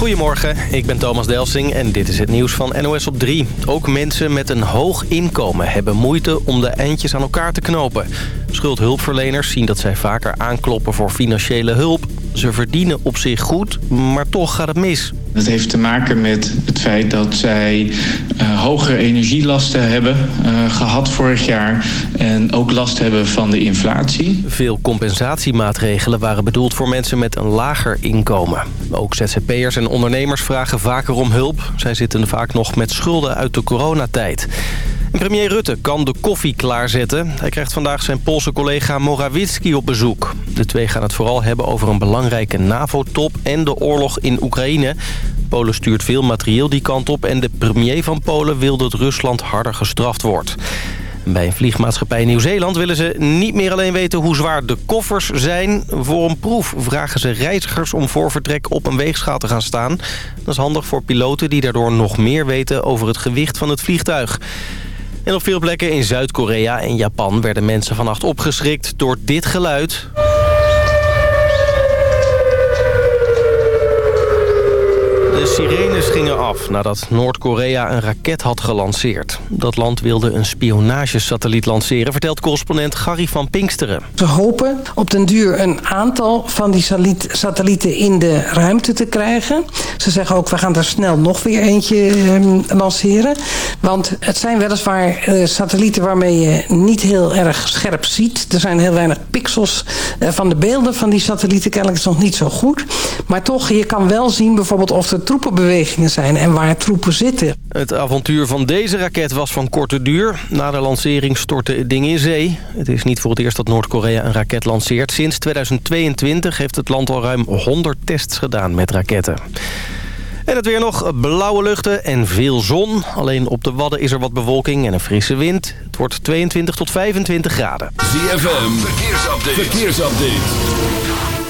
Goedemorgen, ik ben Thomas Delsing en dit is het nieuws van NOS op 3. Ook mensen met een hoog inkomen hebben moeite om de eindjes aan elkaar te knopen. Schuldhulpverleners zien dat zij vaker aankloppen voor financiële hulp. Ze verdienen op zich goed, maar toch gaat het mis. Dat heeft te maken met het feit dat zij uh, hogere energielasten hebben uh, gehad vorig jaar. En ook last hebben van de inflatie. Veel compensatiemaatregelen waren bedoeld voor mensen met een lager inkomen. Ook ZZP'ers en ondernemers vragen vaker om hulp. Zij zitten vaak nog met schulden uit de coronatijd. Premier Rutte kan de koffie klaarzetten. Hij krijgt vandaag zijn Poolse collega Morawiecki op bezoek. De twee gaan het vooral hebben over een belangrijke NAVO-top en de oorlog in Oekraïne. Polen stuurt veel materieel die kant op en de premier van Polen wil dat Rusland harder gestraft wordt. Bij een vliegmaatschappij in Nieuw-Zeeland willen ze niet meer alleen weten hoe zwaar de koffers zijn. Voor een proef vragen ze reizigers om voor vertrek op een weegschaal te gaan staan. Dat is handig voor piloten die daardoor nog meer weten over het gewicht van het vliegtuig. En op veel plekken in Zuid-Korea en Japan werden mensen vannacht opgeschrikt door dit geluid. De sirenes gingen af nadat Noord-Korea een raket had gelanceerd. Dat land wilde een spionagesatelliet lanceren, vertelt correspondent Gary van Pinksteren. Ze hopen op den duur een aantal van die satellieten in de ruimte te krijgen. Ze zeggen ook, we gaan er snel nog weer eentje eh, lanceren. Want het zijn weliswaar eh, satellieten waarmee je niet heel erg scherp ziet. Er zijn heel weinig pixels eh, van de beelden van die satellieten. Kennelijk is het nog niet zo goed. Maar toch, je kan wel zien bijvoorbeeld of er troepenbewegingen zijn en waar troepen zitten. Het avontuur van deze raket was van korte duur. Na de lancering stortte het ding in zee. Het is niet voor het eerst dat Noord-Korea een raket lanceert. Sinds 2022 heeft het land al ruim 100 tests gedaan met raketten. En het weer nog blauwe luchten en veel zon. Alleen op de Wadden is er wat bewolking en een frisse wind. Het wordt 22 tot 25 graden. ZFM, verkeersupdate. verkeersupdate.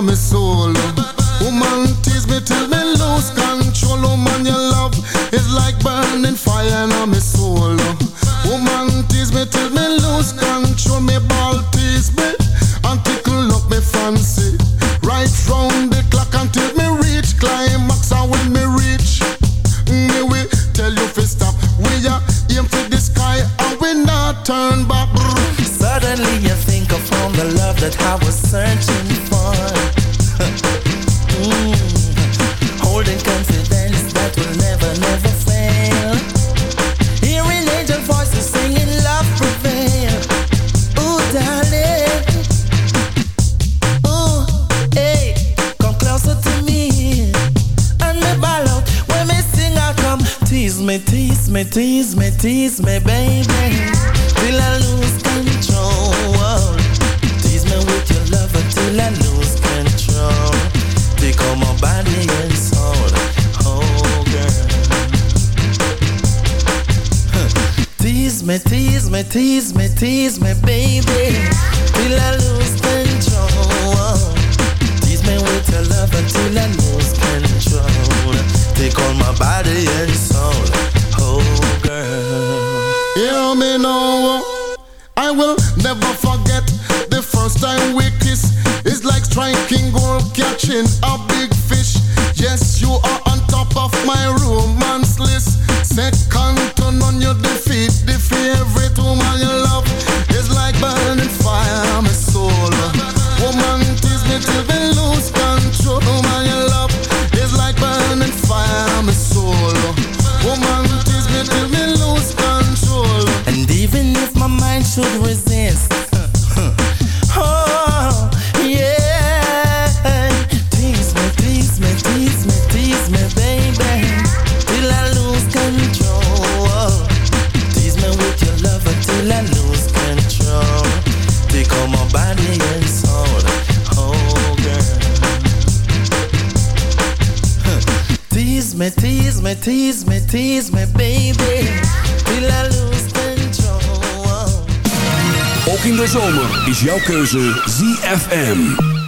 Me solo. Is jouw keuze ZFM.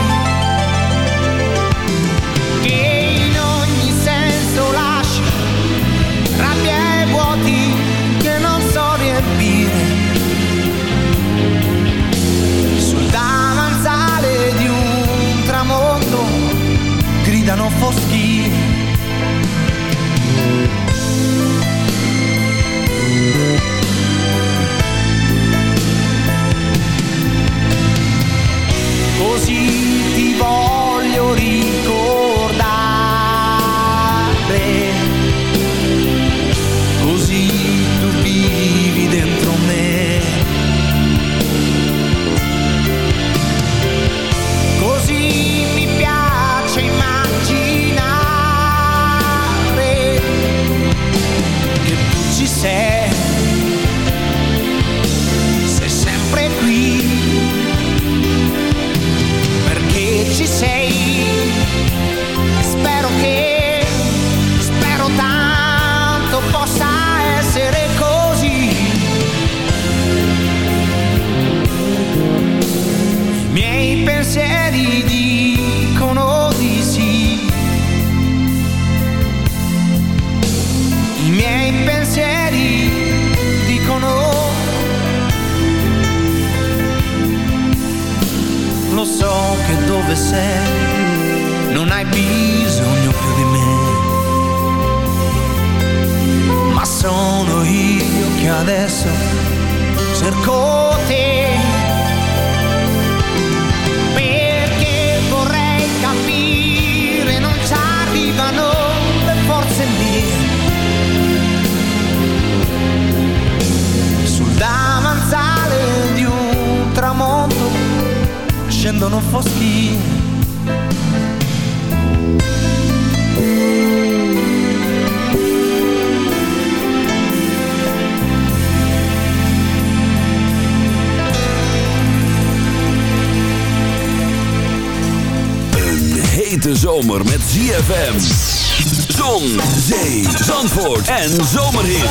gridano foschi. Così en zomerhit.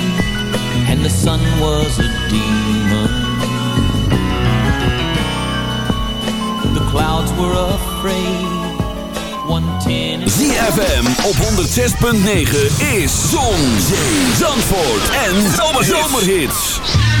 the sun was a demon. The clouds were afraid. ZFM op 106.9 is Zon, Zee, Zandvoort en Zomerhits. There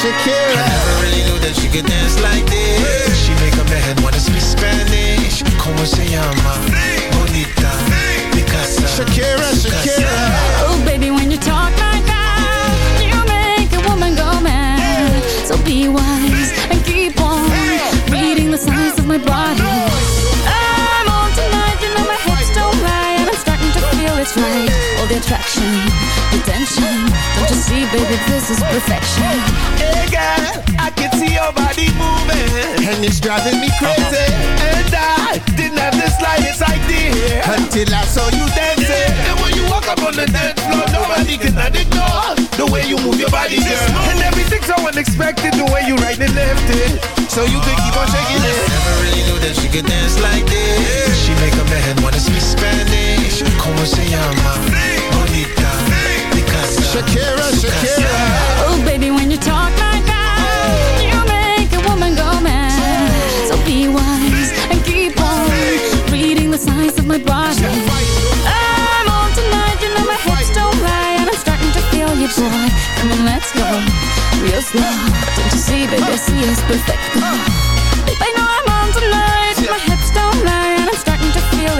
should kill my body. I'm on tonight, you know my hips don't lie, and I'm starting to feel you, boy. Come on, let's go real slow. Don't you see, baby, I see it's perfect.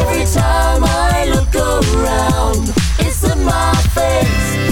Every time I look around. It's in my face.